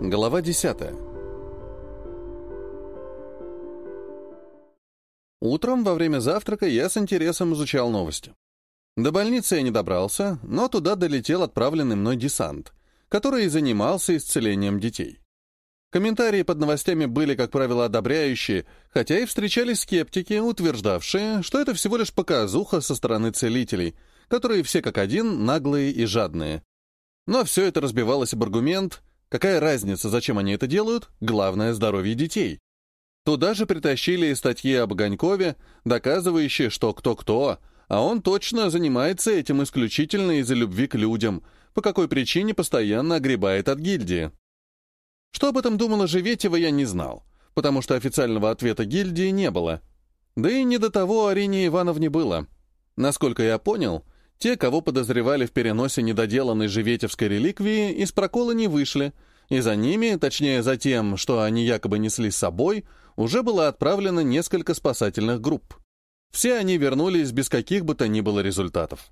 Глава 10. Утром во время завтрака я с интересом изучал новости. До больницы я не добрался, но туда долетел отправленный мной десант, который и занимался исцелением детей. Комментарии под новостями были, как правило, одобряющие, хотя и встречались скептики, утверждавшие, что это всего лишь показуха со стороны целителей, которые все как один наглые и жадные. Но все это разбивалось об аргумент — Какая разница, зачем они это делают? Главное — здоровье детей. Туда же притащили и статьи об Огонькове, доказывающие, что кто-кто, а он точно занимается этим исключительно из-за любви к людям, по какой причине постоянно огребает от гильдии. Что об этом думала Живетева, я не знал, потому что официального ответа гильдии не было. Да и не до того Арине Ивановне было. Насколько я понял, те, кого подозревали в переносе недоделанной живетевской реликвии, из прокола не вышли, и за ними, точнее за тем, что они якобы несли с собой, уже было отправлено несколько спасательных групп. Все они вернулись без каких бы то ни было результатов.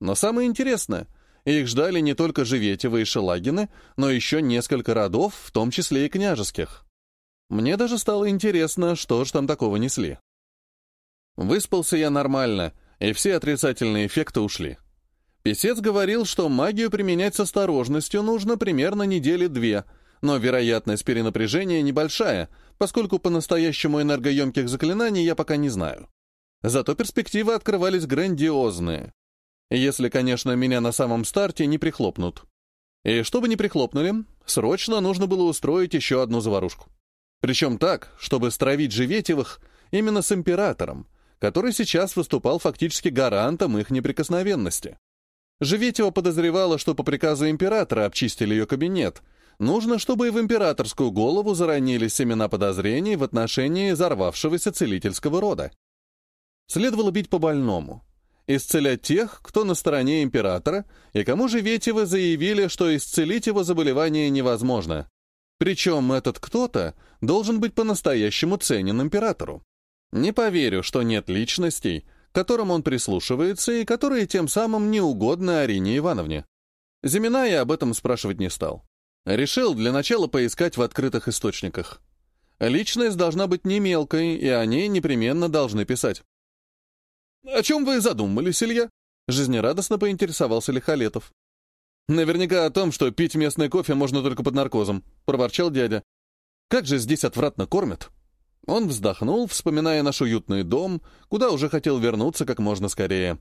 Но самое интересное, их ждали не только Живетева и Шелагины, но еще несколько родов, в том числе и княжеских. Мне даже стало интересно, что ж там такого несли. Выспался я нормально — и все отрицательные эффекты ушли. Песец говорил, что магию применять с осторожностью нужно примерно недели две, но вероятность перенапряжения небольшая, поскольку по-настоящему энергоемких заклинаний я пока не знаю. Зато перспективы открывались грандиозные. Если, конечно, меня на самом старте не прихлопнут. И чтобы не прихлопнули, срочно нужно было устроить еще одну заварушку. Причем так, чтобы стравить Живетевых именно с императором, который сейчас выступал фактически гарантом их неприкосновенности. Живетева подозревала, что по приказу императора обчистили ее кабинет. Нужно, чтобы и в императорскую голову заронились семена подозрений в отношении взорвавшегося целительского рода. Следовало бить по больному. Исцелять тех, кто на стороне императора, и кому Живетевы заявили, что исцелить его заболевание невозможно. Причем этот кто-то должен быть по-настоящему ценен императору. Не поверю, что нет личностей, к которым он прислушивается и которые тем самым не угодны Арине Ивановне. Зимина я об этом спрашивать не стал. Решил для начала поискать в открытых источниках. Личность должна быть не мелкой, и о ней непременно должны писать. «О чем вы задумались, Илья?» Жизнерадостно поинтересовался Лихолетов. «Наверняка о том, что пить местный кофе можно только под наркозом», — проворчал дядя. «Как же здесь отвратно кормят!» Он вздохнул, вспоминая наш уютный дом, куда уже хотел вернуться как можно скорее.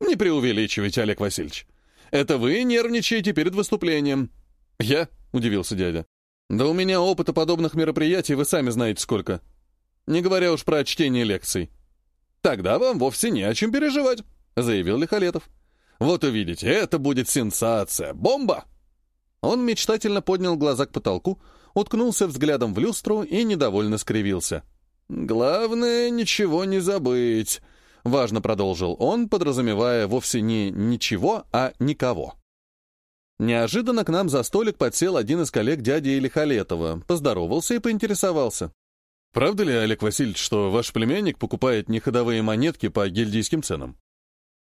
«Не преувеличивайте, Олег Васильевич. Это вы нервничаете перед выступлением». «Я?» — удивился дядя. «Да у меня опыта подобных мероприятий вы сами знаете сколько. Не говоря уж про чтение лекций». «Тогда вам вовсе не о чем переживать», — заявил Лихолетов. «Вот увидите, это будет сенсация. Бомба!» Он мечтательно поднял глаза к потолку, уткнулся взглядом в люстру и недовольно скривился. «Главное, ничего не забыть», — важно продолжил он, подразумевая вовсе не «ничего», а «никого». Неожиданно к нам за столик подсел один из коллег дяди Илихалетова, поздоровался и поинтересовался. «Правда ли, Олег Васильевич, что ваш племянник покупает неходовые монетки по гильдийским ценам?»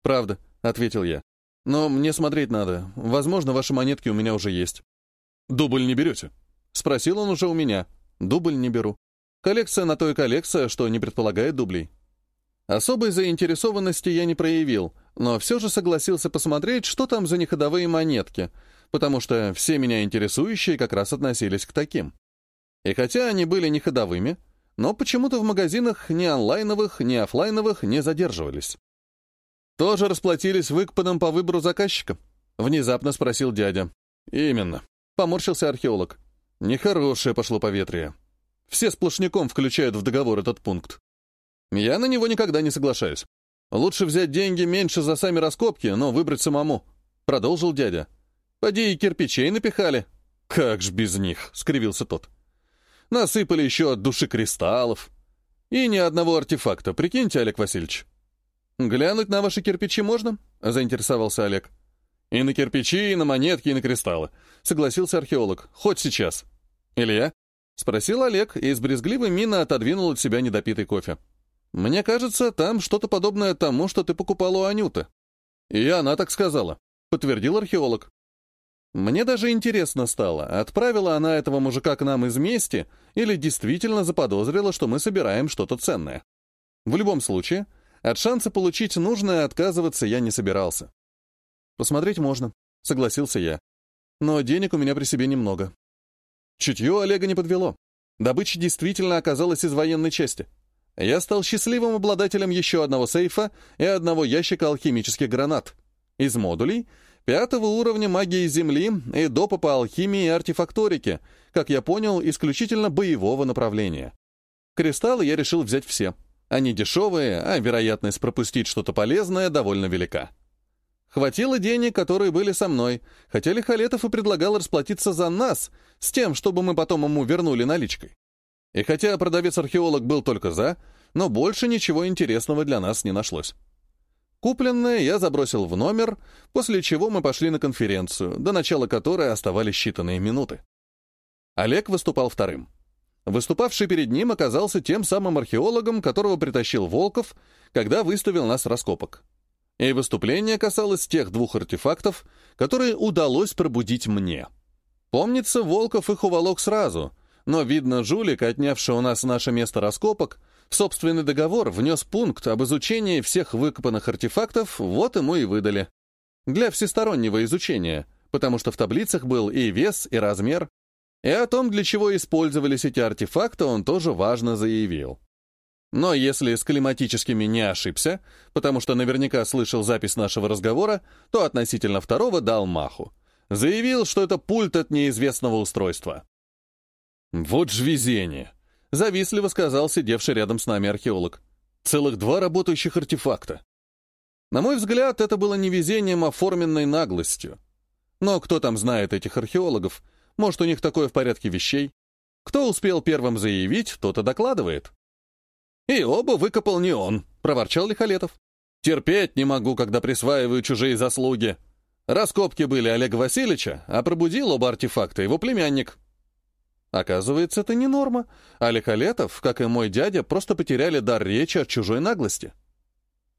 «Правда», — ответил я. «Но мне смотреть надо. Возможно, ваши монетки у меня уже есть». «Дубль не берете?» Спросил он уже у меня. Дубль не беру. Коллекция на то и коллекция, что не предполагает дублей. Особой заинтересованности я не проявил, но все же согласился посмотреть, что там за неходовые монетки, потому что все меня интересующие как раз относились к таким. И хотя они были неходовыми, но почему-то в магазинах ни онлайновых, ни офлайновых не задерживались. «Тоже расплатились выкпаном по выбору заказчика?» — внезапно спросил дядя. «Именно», — поморщился археолог. Нехорошее пошло поветрие. Все сплошняком включают в договор этот пункт. Я на него никогда не соглашаюсь. Лучше взять деньги меньше за сами раскопки, но выбрать самому. Продолжил дядя. Поди и кирпичей напихали. Как ж без них, скривился тот. Насыпали еще от души кристаллов. И ни одного артефакта, прикиньте, Олег Васильевич. «Глянуть на ваши кирпичи можно?» — заинтересовался Олег. «И на кирпичи, и на монетки, и на кристаллы», — согласился археолог. «Хоть сейчас». «Илья?» — спросил Олег и с брезгливой миной отодвинул от себя недопитый кофе. «Мне кажется, там что-то подобное тому, что ты покупал у Анюты». «И она так сказала», — подтвердил археолог. Мне даже интересно стало, отправила она этого мужика к нам из мести или действительно заподозрила, что мы собираем что-то ценное. В любом случае, от шанса получить нужное отказываться я не собирался. «Посмотреть можно», — согласился я. «Но денег у меня при себе немного». Чутье Олега не подвело. Добыча действительно оказалась из военной части. Я стал счастливым обладателем еще одного сейфа и одного ящика алхимических гранат. Из модулей — Пятого уровня магии Земли и допа по алхимии и артефакторике, как я понял, исключительно боевого направления. Кристаллы я решил взять все. Они дешевые, а вероятность пропустить что-то полезное довольно велика. Хватило денег, которые были со мной, хотя Лихолетов и предлагал расплатиться за нас, с тем, чтобы мы потом ему вернули наличкой. И хотя продавец-археолог был только за, но больше ничего интересного для нас не нашлось. Купленное я забросил в номер, после чего мы пошли на конференцию, до начала которой оставались считанные минуты. Олег выступал вторым. Выступавший перед ним оказался тем самым археологом, которого притащил Волков, когда выставил нас раскопок. И выступление касалось тех двух артефактов, которые удалось пробудить мне. Помнится, Волков их уволок сразу, но, видно, жулик, отнявший у нас наше место раскопок, в собственный договор внес пункт об изучении всех выкопанных артефактов, вот ему и выдали. Для всестороннего изучения, потому что в таблицах был и вес, и размер, и о том, для чего использовались эти артефакты, он тоже важно заявил. Но если с климатическими не ошибся, потому что наверняка слышал запись нашего разговора, то относительно второго дал маху. Заявил, что это пульт от неизвестного устройства. Вот ж везение. Завистливо сказал сидевший рядом с нами археолог. Целых два работающих артефакта. На мой взгляд, это было не везением, а форменной наглостью. Но кто там знает этих археологов? Может, у них такое в порядке вещей? Кто успел первым заявить, тот и докладывает. «И оба выкопал не он», — проворчал Лихолетов. «Терпеть не могу, когда присваиваю чужие заслуги. Раскопки были Олега Васильевича, а пробудил оба артефакта его племянник». Оказывается, это не норма. Олег Алетов, как и мой дядя, просто потеряли дар речи от чужой наглости.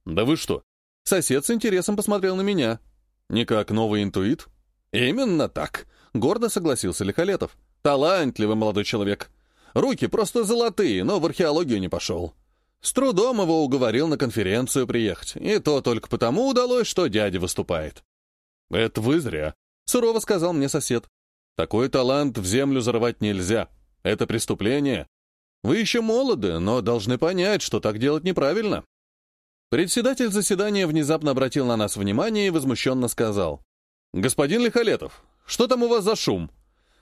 «Да вы что?» Сосед с интересом посмотрел на меня. «Не как новый интуит?» «Именно так», — гордо согласился Лихолетов. «Талантливый молодой человек. Руки просто золотые, но в археологию не пошел. С трудом его уговорил на конференцию приехать, и то только потому удалось, что дядя выступает». «Это вы зря», — сурово сказал мне сосед. Такой талант в землю зарывать нельзя. Это преступление. Вы еще молоды, но должны понять, что так делать неправильно. Председатель заседания внезапно обратил на нас внимание и возмущенно сказал. «Господин Лихолетов, что там у вас за шум?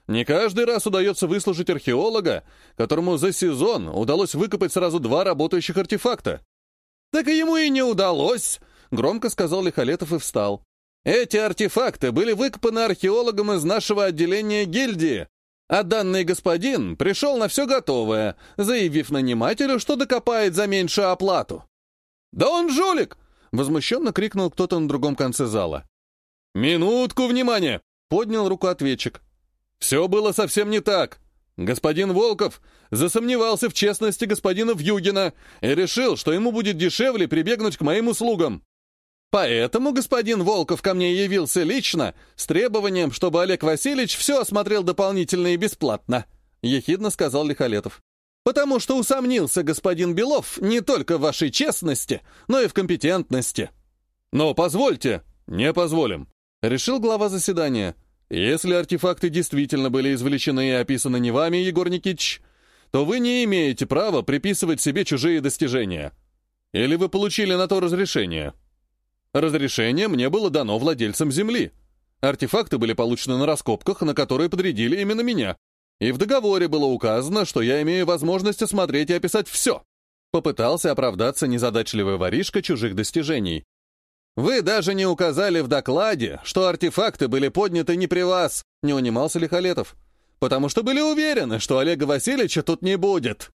Не каждый раз удается выслушать археолога, которому за сезон удалось выкопать сразу два работающих артефакта». «Так и ему и не удалось», — громко сказал Лихолетов и встал. Эти артефакты были выкопаны археологом из нашего отделения гильдии, а данный господин пришел на все готовое, заявив нанимателю, что докопает за меньшую оплату. «Да он жулик!» — возмущенно крикнул кто-то на другом конце зала. «Минутку внимания!» — поднял руку ответчик. «Все было совсем не так. Господин Волков засомневался в честности господина Вьюгина и решил, что ему будет дешевле прибегнуть к моим услугам. Поэтому господин Волков ко мне явился лично с требованием, чтобы Олег Васильевич все осмотрел дополнительно и бесплатно», — ехидно сказал Лихолетов. «Потому что усомнился господин Белов не только в вашей честности, но и в компетентности». «Но позвольте». «Не позволим», — решил глава заседания. «Если артефакты действительно были извлечены и описаны не вами, Егор Никитич, то вы не имеете права приписывать себе чужие достижения. Или вы получили на то разрешение?» Разрешение мне было дано владельцам земли. Артефакты были получены на раскопках, на которые подрядили именно меня. И в договоре было указано, что я имею возможность осмотреть и описать все. Попытался оправдаться незадачливый воришка чужих достижений. «Вы даже не указали в докладе, что артефакты были подняты не при вас», — не унимался Лихолетов. «Потому что были уверены, что Олега Васильевича тут не будет».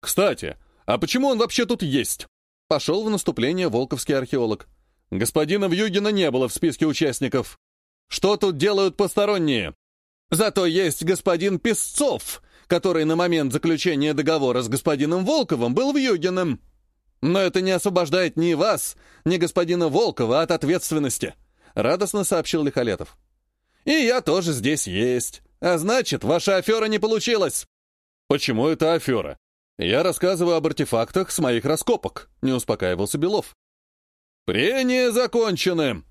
«Кстати, а почему он вообще тут есть?» Пошел в наступление волковский археолог. Господина Вьюгина не было в списке участников. Что тут делают посторонние? Зато есть господин Песцов, который на момент заключения договора с господином Волковым был Вьюгиным. Но это не освобождает ни вас, ни господина Волкова от ответственности, радостно сообщил Лихолетов. И я тоже здесь есть. А значит, ваша афера не получилась. Почему это афера? Я рассказываю об артефактах с моих раскопок, не успокаивался Белов. Прения закончены.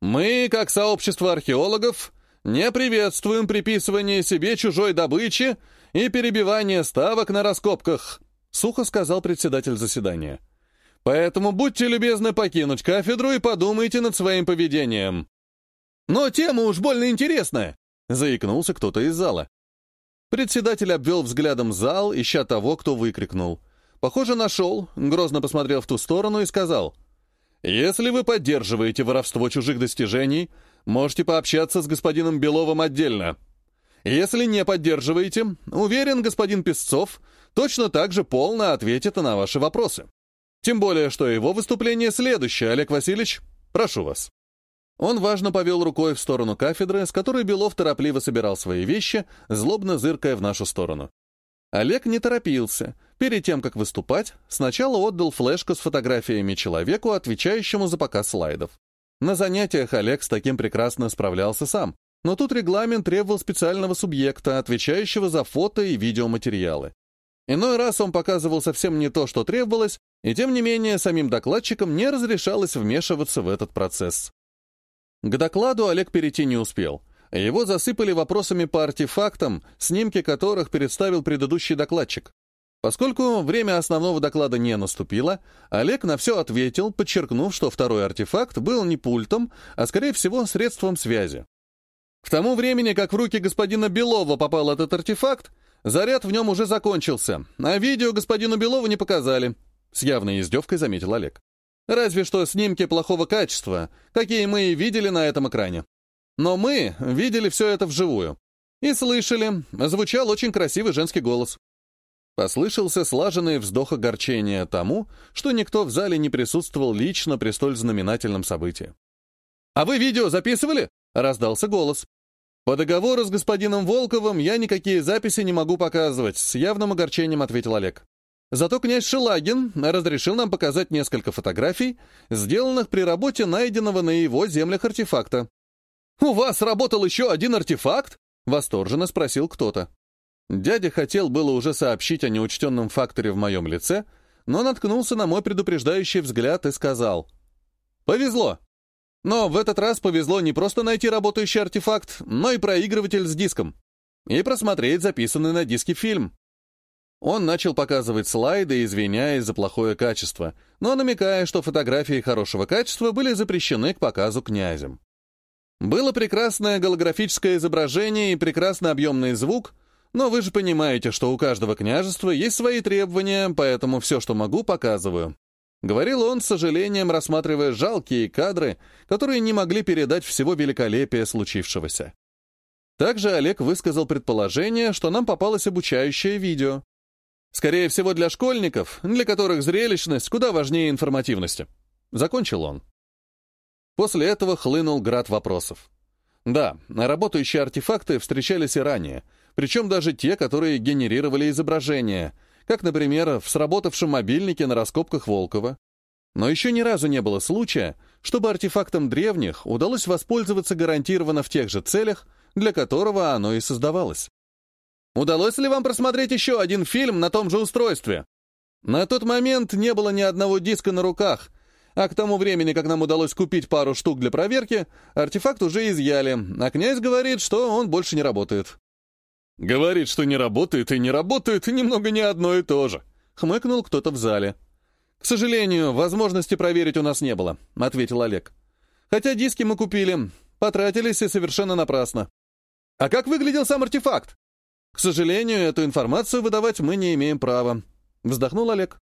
Мы, как сообщество археологов, не приветствуем приписывание себе чужой добычи и перебивание ставок на раскопках, сухо сказал председатель заседания. Поэтому будьте любезны покинуть кафедру и подумайте над своим поведением. Но тема уж больно интересная, заикнулся кто-то из зала. Председатель обвел взглядом зал, ища того, кто выкрикнул. Похоже, нашел, грозно посмотрел в ту сторону и сказал, «Если вы поддерживаете воровство чужих достижений, можете пообщаться с господином Беловым отдельно. Если не поддерживаете, уверен, господин Песцов точно так же полно ответит на ваши вопросы. Тем более, что его выступление следующее, Олег Васильевич, прошу вас». Он важно повел рукой в сторону кафедры, с которой Белов торопливо собирал свои вещи, злобно зыркая в нашу сторону. Олег не торопился. Перед тем, как выступать, сначала отдал флешку с фотографиями человеку, отвечающему за показ слайдов. На занятиях Олег с таким прекрасно справлялся сам, но тут регламент требовал специального субъекта, отвечающего за фото и видеоматериалы. Иной раз он показывал совсем не то, что требовалось, и тем не менее самим докладчикам не разрешалось вмешиваться в этот процесс. К докладу Олег перейти не успел. Его засыпали вопросами по артефактам, снимки которых представил предыдущий докладчик. Поскольку время основного доклада не наступило, Олег на все ответил, подчеркнув, что второй артефакт был не пультом, а, скорее всего, средством связи. К тому времени, как в руки господина Белова попал этот артефакт, заряд в нем уже закончился, а видео господину Белову не показали — с явной издевкой заметил Олег. Разве что снимки плохого качества, какие мы и видели на этом экране. Но мы видели все это вживую. И слышали, звучал очень красивый женский голос. Послышался слаженный вздох огорчения тому, что никто в зале не присутствовал лично при столь знаменательном событии. «А вы видео записывали?» — раздался голос. «По договору с господином Волковым я никакие записи не могу показывать», — с явным огорчением ответил Олег. Зато князь Шелагин разрешил нам показать несколько фотографий, сделанных при работе найденного на его землях артефакта. «У вас работал еще один артефакт?» — восторженно спросил кто-то. Дядя хотел было уже сообщить о неучтенном факторе в моем лице, но наткнулся на мой предупреждающий взгляд и сказал. «Повезло. Но в этот раз повезло не просто найти работающий артефакт, но и проигрыватель с диском. И просмотреть записанный на диске фильм. Он начал показывать слайды, извиняясь за плохое качество, но намекая, что фотографии хорошего качества были запрещены к показу князем. Было прекрасное голографическое изображение и прекрасно объемный звук, но вы же понимаете, что у каждого княжества есть свои требования, поэтому все, что могу, показываю. Говорил он с сожалением, рассматривая жалкие кадры, которые не могли передать всего великолепия случившегося. Также Олег высказал предположение, что нам попалось обучающее видео. Скорее всего, для школьников, для которых зрелищность куда важнее информативности. Закончил он. После этого хлынул град вопросов. Да, работающие артефакты встречались и ранее, причем даже те, которые генерировали изображения, как, например, в сработавшем мобильнике на раскопках Волкова. Но еще ни разу не было случая, чтобы артефактом древних удалось воспользоваться гарантированно в тех же целях, для которого оно и создавалось. Удалось ли вам просмотреть еще один фильм на том же устройстве? На тот момент не было ни одного диска на руках, а к тому времени, как нам удалось купить пару штук для проверки, артефакт уже изъяли, а князь говорит, что он больше не работает. «Говорит, что не работает и не работает, немного не одно и то же», — хмыкнул кто-то в зале. «К сожалению, возможности проверить у нас не было», — ответил Олег. «Хотя диски мы купили, потратились и совершенно напрасно». «А как выглядел сам артефакт?» К сожалению, эту информацию выдавать мы не имеем права. Вздохнул Олег.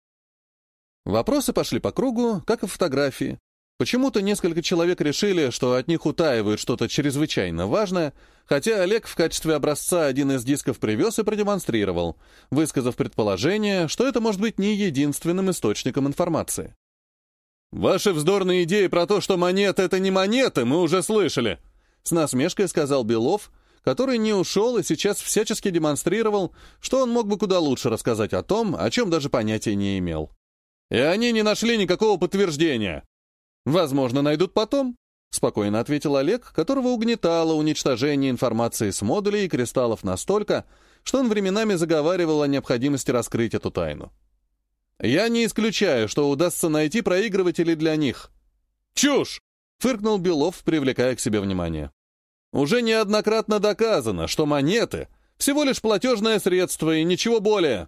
Вопросы пошли по кругу, как и фотографии. Почему-то несколько человек решили, что от них утаивают что-то чрезвычайно важное, хотя Олег в качестве образца один из дисков привез и продемонстрировал, высказав предположение, что это может быть не единственным источником информации. «Ваши вздорные идеи про то, что монеты — это не монеты, мы уже слышали», — с насмешкой сказал Белов, который не ушел и сейчас всячески демонстрировал, что он мог бы куда лучше рассказать о том, о чем даже понятия не имел. И они не нашли никакого подтверждения. Возможно, найдут потом. спокойно ответил Олег, которого угнетало уничтожение информации с модулей и кристаллов настолько, что он временами заговаривал о необходимости раскрыть эту тайну. «Я не исключаю, что удастся найти проигрыватели для них». «Чушь!» — фыркнул Белов, привлекая к себе внимание. «Уже неоднократно доказано, что монеты — всего лишь платежное средство и ничего более».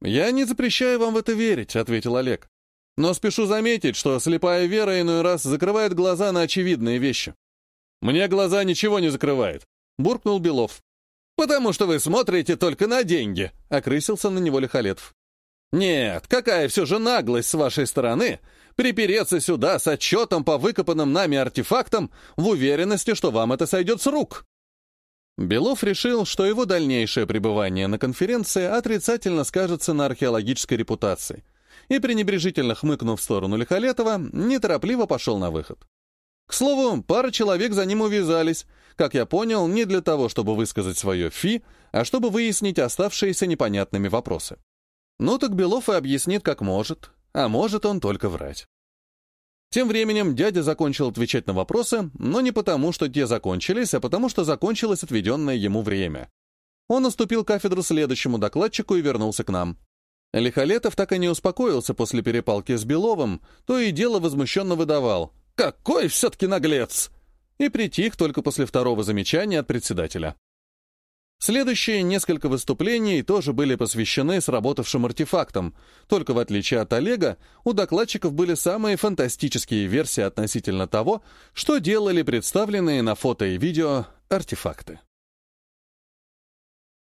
«Я не запрещаю вам в это верить», — ответил Олег. «Но спешу заметить, что слепая вера иной раз закрывает глаза на очевидные вещи». «Мне глаза ничего не закрывает», — буркнул Белов. «Потому что вы смотрите только на деньги», — окрысился на него Лихолетов. «Нет, какая все же наглость с вашей стороны припереться сюда с отчетом по выкопанным нами артефактам в уверенности, что вам это сойдет с рук». Белов решил, что его дальнейшее пребывание на конференции отрицательно скажется на археологической репутации, и, пренебрежительно хмыкнув в сторону Лихолетова, неторопливо пошел на выход. К слову, пара человек за ним увязались, как я понял, не для того, чтобы высказать свое фи, а чтобы выяснить оставшиеся непонятными вопросы. Ну так Белов и объяснит, как может, а может он только врать. Тем временем дядя закончил отвечать на вопросы, но не потому, что те закончились, а потому, что закончилось отведенное ему время. Он уступил кафедру следующему докладчику и вернулся к нам. Лихолетов так и не успокоился после перепалки с Беловым, то и дело возмущенно выдавал. «Какой все-таки наглец!» И притих только после второго замечания от председателя. Следующие несколько выступлений тоже были посвящены сработавшим артефактам, только в отличие от Олега, у докладчиков были самые фантастические версии относительно того, что делали представленные на фото и видео артефакты.